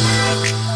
이러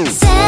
없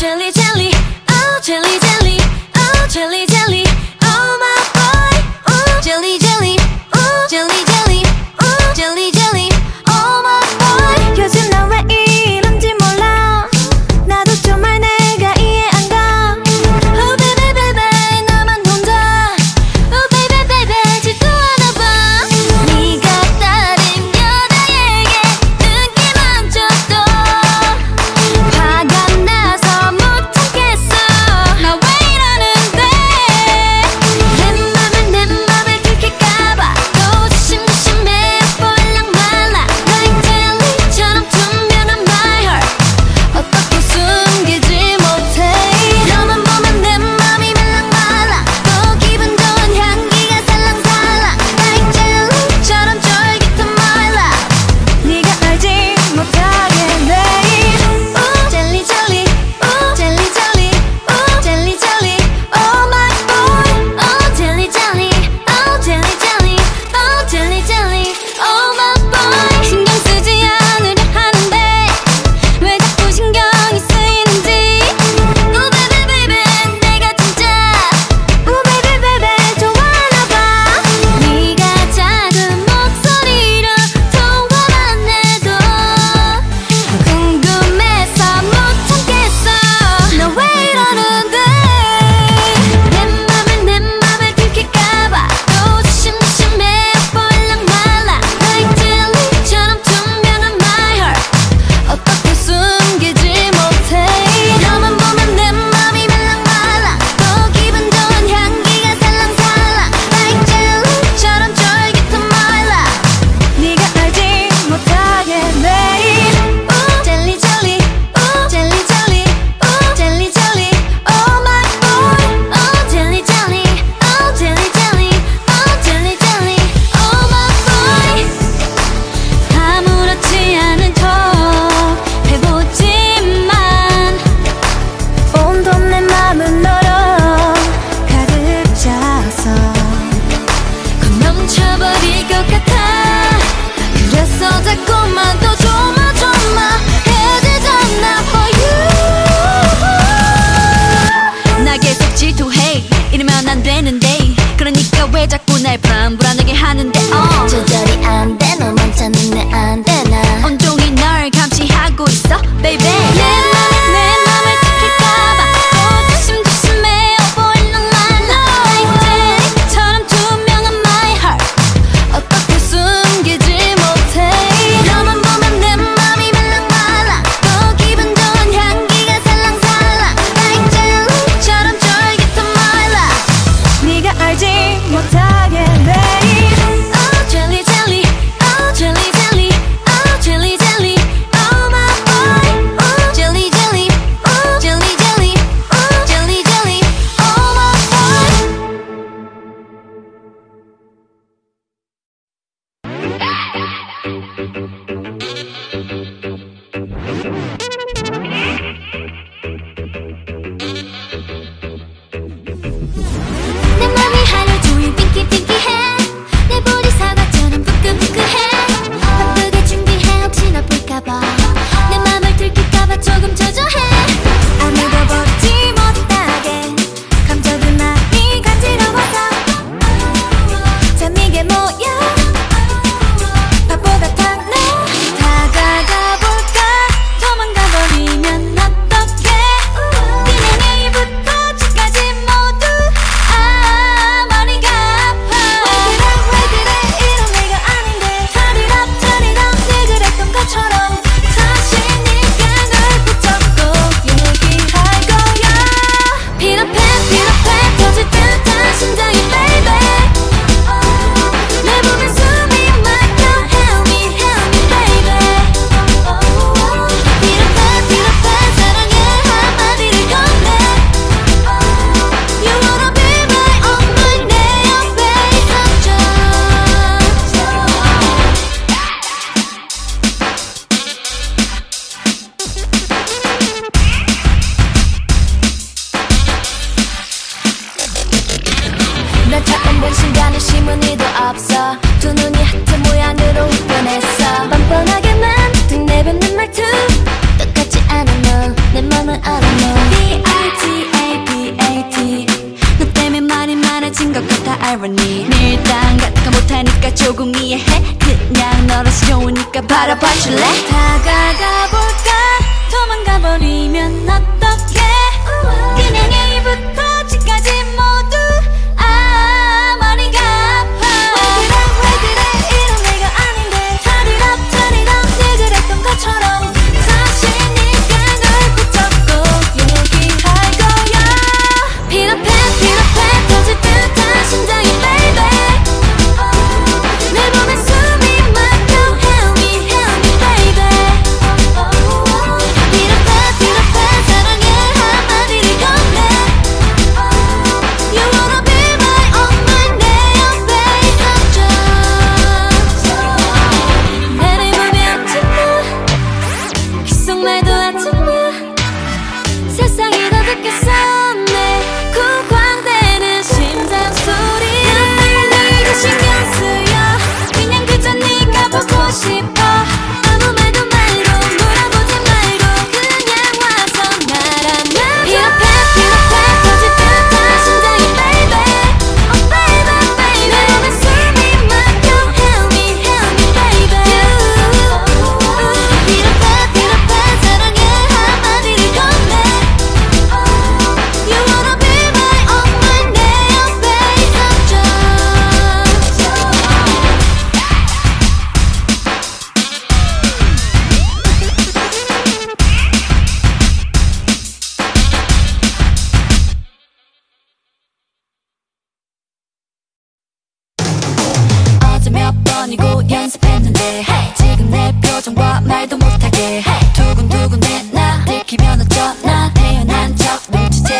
全力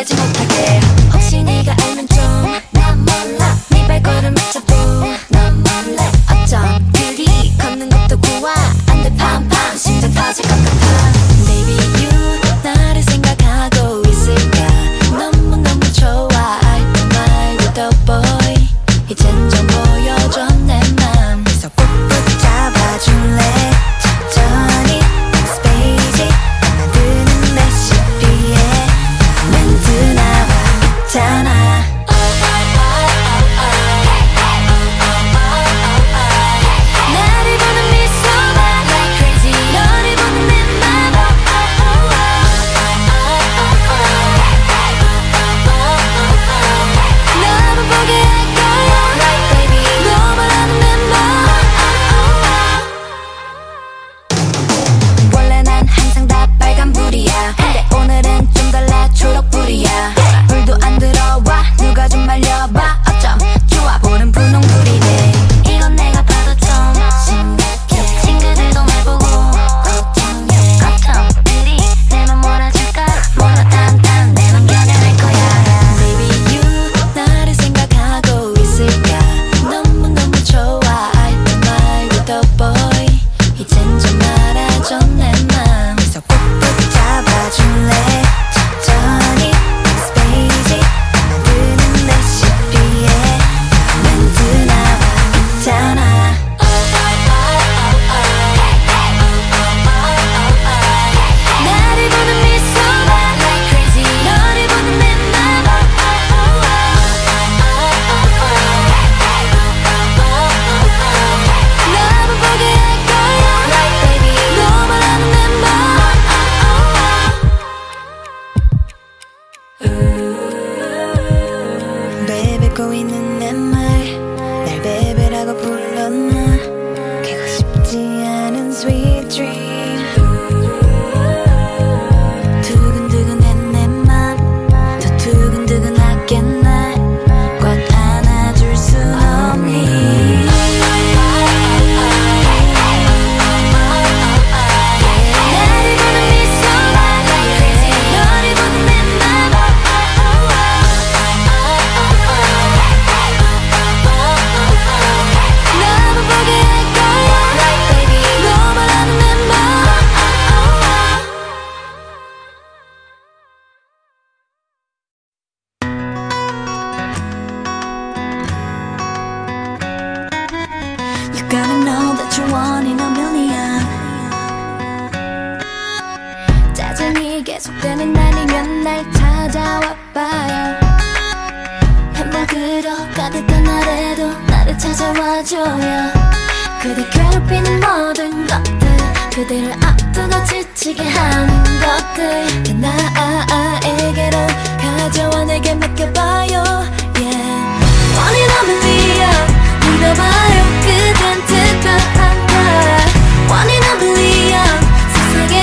ージもかけ dream Gotta know that you're one in a million. 짜증이 계속되는 날이면 날 찾아와 봐요. 햄버그로 가득한 날에도 나를 찾아와줘요. 그대 괴롭히는 모든 것들 그대를 아프고 지치게 하는 것들 다 나에게로 가져와 내게 맡겨봐요. Yeah. 원인 없는 이야 믿어봐요. 그댄 특별한가 원인 은 불리한 세상에